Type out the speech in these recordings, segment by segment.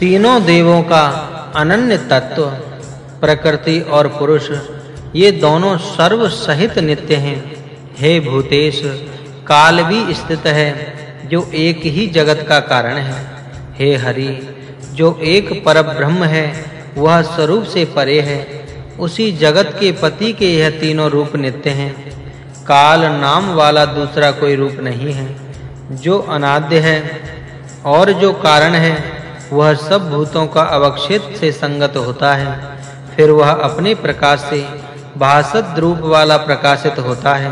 तीनों देवों का अनन्य तत्व, प्रकृति और पुरुष, ये दोनों सर्व सहित नित्य हैं। हे भूतेश, काल भी स्थित है, जो एक ही जगत का कारण है। हे हरि, जो एक परब्रह्म है, वह स्वरूप से परे है। उसी जगत के पति के यह तीनों रूप नित्य हैं। काल नाम वाला दूसरा कोई रूप नहीं है। जो अनाद्य है और जो कारण है वह सब भूतों का अवक्षेप से संगत होता है। फिर वह अपने प्रकाश से भासत रूप वाला प्रकाशित होता है।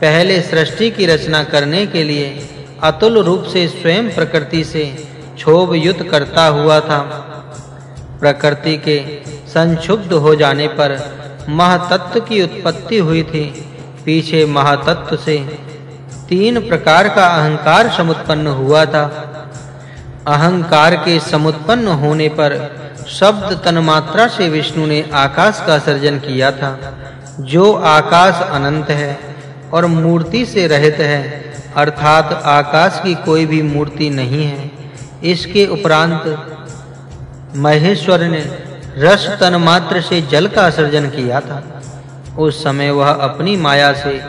पहले सृष्टि की रचना करने के लिए अतुल रूप से स्वयं प्रकृति से क्षोभ युत करता हुआ था। प्रकृति के संक्षुब्ध हो जाने पर महातत्व की उत्पत्ति हुई थी। पीछे महातत्व से तीन प्रकार का अहंकार समुत्पन्न हुआ था। अहंकार के समुत्पन्न होने पर शब्द तन्मात्रा से विष्णु ने आकाश का सर्जन किया था, जो आकाश अनंत है और मूर्ति से रहित है, अर्थात आकाश की कोई भी मूर्ति नहीं है। इसके उपरांत महेश्वर ने रस तन्मात्र से जल का सर्जन किया था। उस समय वह अपनी माया से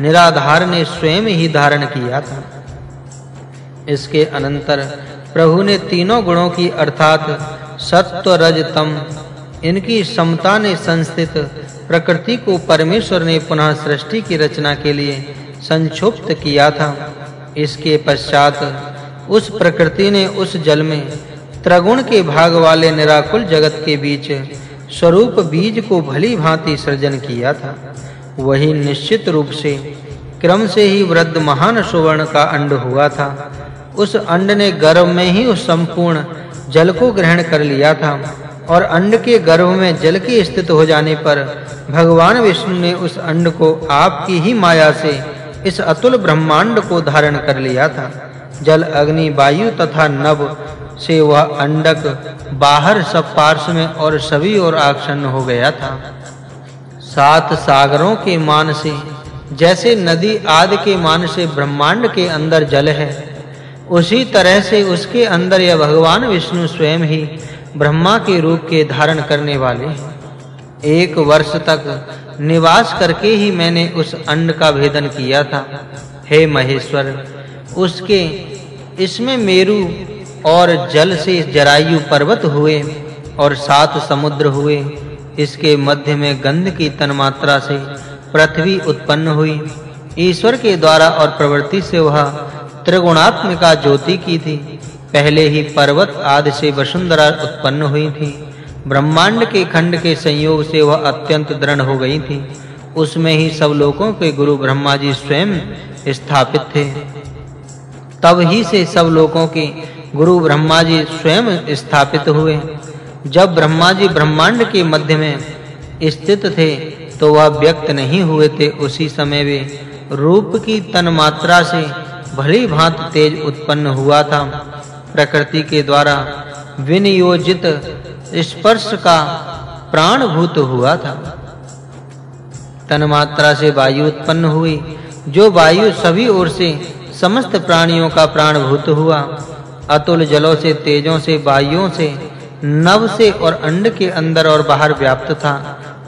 निराधार ने स्वयं ही धारण किया था। इसके अनंतर प्रभु ने तीनों गुणों की अर्थात सत्व रज तम इनकी समता ने संस्थित, प्रकृति को परमेश्वर ने पुनः सृष्टि की रचना के लिए संक्षुप्त किया था। इसके पश्चात उस प्रकृति ने उस जल में त्रिगुण के भाग वाले निराकुल जगत के बीच स्वरूप बीज को भली भांति सृजन किया था। वही निश्चित रूप से क्रम से ही वृद्ध महान सुवर्ण का अंड हुआ था। उस अंड ने गर्भ में ही उस संपूर्ण जल को ग्रहण कर लिया था और अंड के गर्भ में जल के स्थित हो जाने पर भगवान विष्णु ने उस अंड को आपकी ही माया से इस अतुल ब्रह्मांड को धारण कर लिया था। जल, अग्नि, वायु तथा नभ से वह अंडक बाहर सब पार्श्व में और सभी ओर आक्षण हो गया था। सात सागरों के मान से, जैसे नदी आदि के मान से ब्रह्मांड के अंदर जल है उसी तरह से उसके अंदर यह भगवान विष्णु स्वयं ही ब्रह्मा के रूप के धारण करने वाले हैं। एक वर्ष तक निवास करके ही मैंने उस अंड का भेदन किया था। हे महेश्वर, उसके इसमें मेरु और जल से जरायु पर्वत हुए और सात समुद्र हुए। इसके मध्य में गंध की तन्मात्रा से पृथ्वी उत्पन्न हुई। ईश्वर के द्वारा और प्रवृत्ति से वह त्रिगुणात्मिका ज्योति की थी। पहले ही पर्वत आदि से वसुंधरा उत्पन्न हुई थी। ब्रह्मांड के खंड के संयोग से वह अत्यंत दृढ़ हो गई थी। उसमें ही सब लोगों के गुरु ब्रह्मा जी स्वयं स्थापित थे। तब ही से सब लोगों के गुरु ब्रह्मा जी स्वयं स्थापित हुए। जब ब्रह्मा जी ब्रह्मांड के मध्य में स्थित थे तो वह व्यक्त नहीं हुए थे। उसी समय वे रूप की तन मात्रा से भली भांति तेज उत्पन्न हुआ था। प्रकृति के द्वारा विनियोजित स्पर्श का प्राण भूत हुआ था। तन मात्रा से वायु उत्पन्न हुई, जो वायु सभी ओर से समस्त प्राणियों का प्राण भूत हुआ। अतुल जलों से, तेजों से, वायुओं से, नव से और अंड के अंदर और बाहर व्याप्त था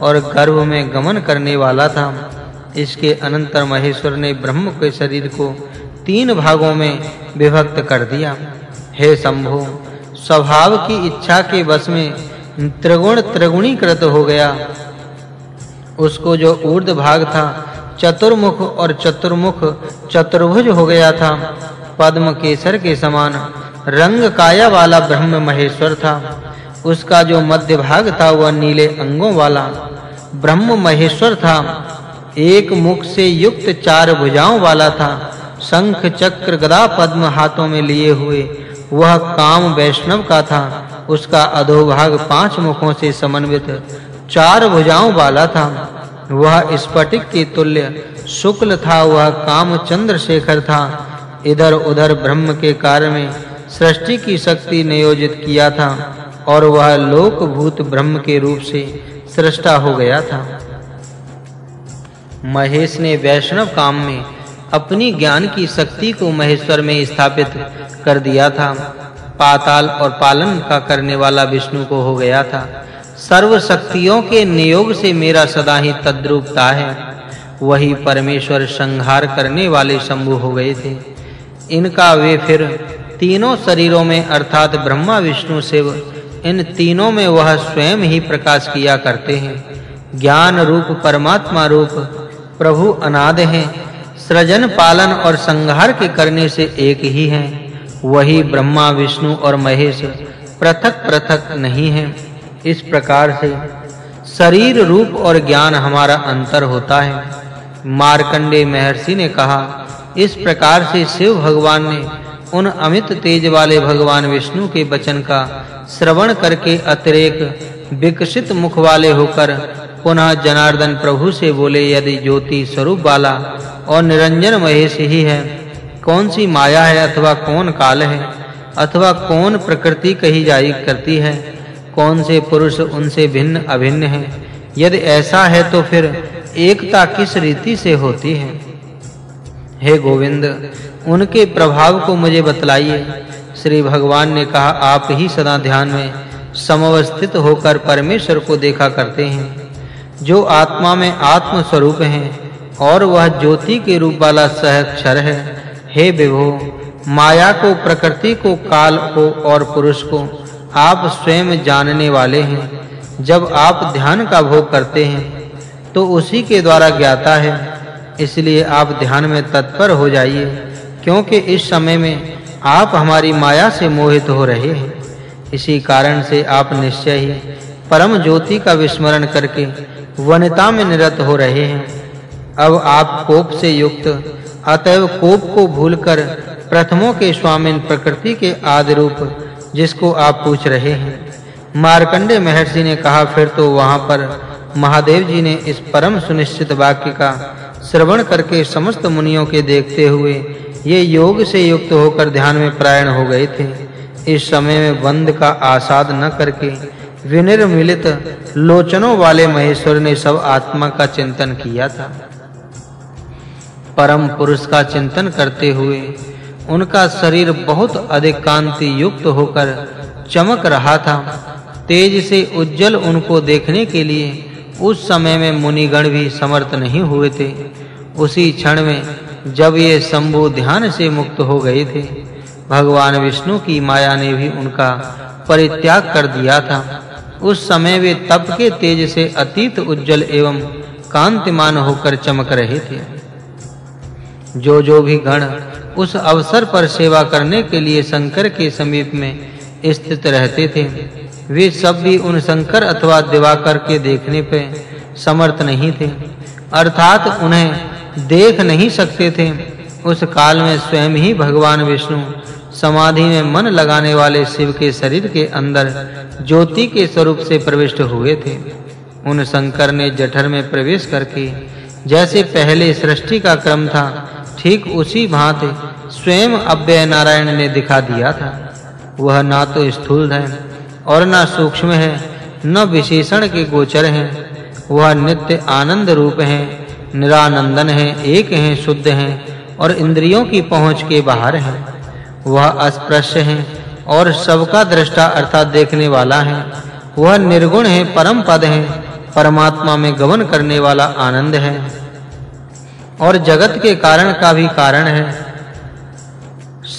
और गर्भ में गमन करने वाला था। इसके अनंतर महेश्वर ने ब्रह्म के शरीर को तीन भागों में विभक्त कर दिया। हे शंभु, स्वभाव की इच्छा के वश में त्रिगुण त्रिगुणीकृत हो गया। उसको जो ऊर्ध भाग था, चतुर्मुख और चतुर्मुख चतुर्भुज हो गया था। पद्म केसर के समान रंग काया वाला ब्रह्म महेश्वर था। उसका जो मध्य भाग था, वह नीले अंगों वाला ब्रह्म महेश्वर था। एक मुख से युक्त चार भुजाओं वाला था। शंख चक्र गदा पद्म हाथों में लिए हुए। वह काम वैष्णव का था। उसका अधोभाग पाँच मुखों से समन्वित, चार भुजाओं वाला था। वह स्फटिक के तुल्य, शुक्ल था। वह काम चंद्रशेखर था। इधर-उधर ब्रह्म के कार्य में सृष्टि की शक्ति नियोजित किया था और वह लोक भूत ब्रह्म के रूप से सृष्टा हो गया था। महेश ने वैष्णव काम में अपनी ज्ञान की शक्ति को महेश्वर में स्थापित कर दिया था। पाताल और पालन का करने वाला विष्णु को हो गया था। सर्व शक्तियों के नियोग से मेरा सदा ही तद्रूपता है। वही परमेश्वर संहार करने वाले शंभु हो गए थे। इनका वे फिर तीनों शरीरों में, अर्थात ब्रह्मा, विष्णु, शिव, इन तीनों में वह स्वयं ही प्रकाश किया करते हैं। ज्ञान रूप, परमात्मा रूप, प्रभु अनाद हैं। सृजन, पालन और संहार के करने से एक ही हैं। वही ब्रह्मा, विष्णु और महेश पृथक-पृथक नहीं हैं। इस प्रकार से शरीर रूप और ज्ञान हमारा अंतर होता है। मार्कंडे महर्षि ने कहा, इस प्रकार से शिव भगवान ने उन अमित तेज वाले भगवान विष्णु के वचन का श्रवण करके अतिरेक विकसित मुख वाले होकर पुनः जनार्दन प्रभु से बोले, यदि ज्योति स्वरूप वाला और निरंजन महेश ही है, कौन सी माया है अथवा कौन काल है, अथवा कौन प्रकृति कही जाई करती है, कौन से पुरुष उनसे भिन्न अभिन्न है? यदि ऐसा है तो फिर एकता किस रीति से होती है? हे गोविंद, उनके प्रभाव को मुझे बतलाइए। श्री भगवान ने कहा, आप ही सदा ध्यान में समवस्थित होकर परमेश्वर को देखा करते हैं। जो आत्मा में आत्म स्वरूप है और वह ज्योति के रूप वाला सहक्षर है। हे विभो, माया को, प्रकृति को, काल को और पुरुष को आप स्वयं जानने वाले हैं। जब आप ध्यान का भोग करते हैं तो उसी के द्वारा ज्ञाता है। इसलिए आप ध्यान में तत्पर हो जाइए, क्योंकि इस समय में आप हमारी माया से मोहित हो रहे हैं। इसी कारण से आप निश्चय ही परम ज्योति का विस्मरण करके वनिता में निरत हो रहे हैं। अब आप कोप से युक्त, अतएव कोप को भूलकर प्रथमों के स्वामिन प्रकृति के आदि रूप जिसको आप पूछ रहे हैं। मार्कंडे महर्षि ने कहा, फिर तो वहाँ पर महादेव जी ने इस परम सुनिश्चित वाक्य का श्रवण करके समस्त मुनियों के देखते हुए ये योग से युक्त होकर ध्यान में प्रायण हो गए थे। इस समय में बंद का आसाद न करके विनिर्मिलित लोचनों वाले महेश्वर ने सब आत्मा का चिंतन किया था। परम पुरुष का चिंतन करते हुए उनका शरीर बहुत अधिक कांति युक्त होकर चमक रहा था। तेज से उज्जवल उनको देखने के लिए उस समय में मुनिगण भी समर्थ नहीं हुए थे। उसी क्षण में जब ये शंभु ध्यान से मुक्त हो गए थे, भगवान विष्णु की माया ने भी उनका परित्याग कर दिया था। उस समय वे तप के तेज से अतीत उज्जवल एवं कांतिमान होकर चमक रहे थे। जो जो भी गण उस अवसर पर सेवा करने के लिए शंकर के समीप में स्थित रहते थे, वे सब भी उन शंकर अथवा दिवाकर के देखने पे समर्थ नहीं थे। अर्थात उन्हें देख नहीं सकते थे। उस काल में स्वयं ही भगवान विष्णु समाधि में मन लगाने वाले शिव के शरीर के अंदर ज्योति के स्वरूप से प्रविष्ट हुए थे। उन शंकर ने जठर में प्रवेश करके, जैसे पहले सृष्टि का क्रम था, ठीक उसी भांति स्वयं अव्यय नारायण ने दिखा दिया था। वह ना तो स्थूल है और ना सूक्ष्म है, न विशेषण के गोचर हैं। वह नित्य आनंद रूप है, निरानंदन है, एक है, शुद्ध है और इंद्रियों की पहुँच के बाहर है। वह अस्पृश्य है और सबका दृष्टा अर्थात देखने वाला है। वह निर्गुण है, परम पद है, परमात्मा में गमन करने वाला आनंद है। और जगत के कारण का भी कारण है।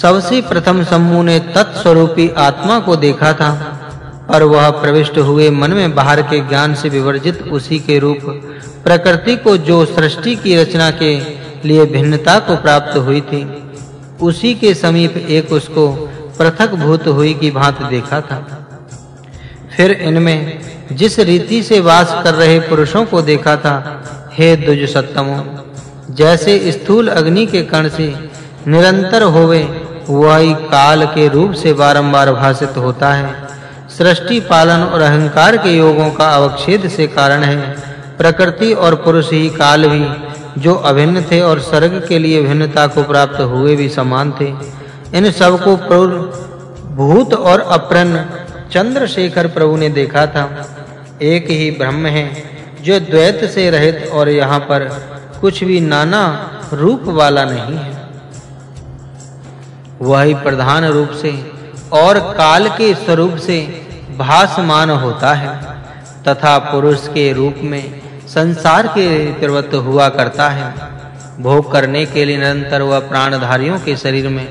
सबसे प्रथम समूह ने तत्स्वरूपी आत्मा को देखा था, पर वह प्रविष्ट हुए मन में बाहर के ज्ञान से विवर्जित उसी के रूप, प्रकृति को जो सृष्टि की रचना के लिए भिन्नता को प्राप्त हुई थी। उसी के समीप एक उसको पृथक भूत हुई की भांति देखा था। फिर इनमें जिस रीति से वास कर रहे पुरुषों को देखा था, हे दुज सत्तमो, जैसे स्थूल अग्नि के कण से निरंतर होवे, वही काल के रूप से बारंबार भाषित होता है। सृष्टि पालन और अहंकार के योगों का अवच्छेद से कारण है, प्रकृति और पुरुष ही काल भी जो अभिन्न थे और स्वर्ग के लिए भिन्नता को प्राप्त हुए भी समान थे। इन सबको भूत और अप्रन चंद्रशेखर प्रभु ने देखा था। एक ही ब्रह्म है, जो द्वैत से रहित और यहाँ पर कुछ भी नाना रूप वाला नहीं है। वही प्रधान रूप से और काल के स्वरूप से भासमान होता है, तथा पुरुष के रूप में संसार के प्रवृत्त हुआ करता है। भोग करने के लिए निरंतर वह प्राणधारियों के शरीर में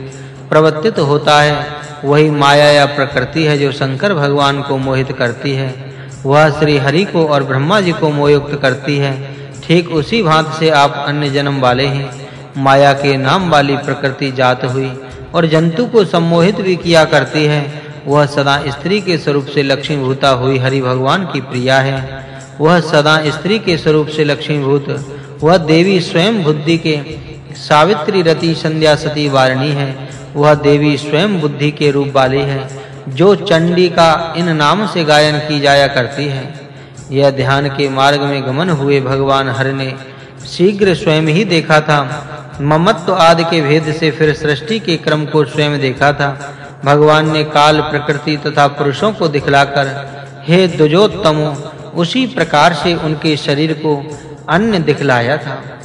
प्रवर्तित होता है। वही माया या प्रकृति है जो शंकर भगवान को मोहित करती है। वह श्री हरि को और ब्रह्मा जी को मोहयुक्त करती है। ठीक उसी भांति से आप अन्य जन्म वाले हैं। माया के नाम वाली प्रकृति जात हुई और जंतु को सम्मोहित भी किया करती है। वह सदा स्त्री के स्वरूप से लक्ष्मीभूता हुई हरि भगवान की प्रिया है। वह सदा स्त्री के स्वरूप से लक्ष्मीभूत, वह देवी स्वयं बुद्धि के सावित्री रति संध्या सती वारिणी है, वह देवी स्वयं बुद्धि के रूप वाली है, जो चंडी का इन नाम से गायन की जाया करती है। यह ध्यान के मार्ग में गमन हुए भगवान हरि ने शीघ्र स्वयं ही देखा था। ममत्व आदि के भेद से फिर सृष्टि के क्रम को स्वयं देखा था। भगवान ने काल प्रकृति तथा पुरुषों को दिखलाकर, हे दुजोत्तमो उसी प्रकार से उनके शरीर को अन्न दिखलाया था।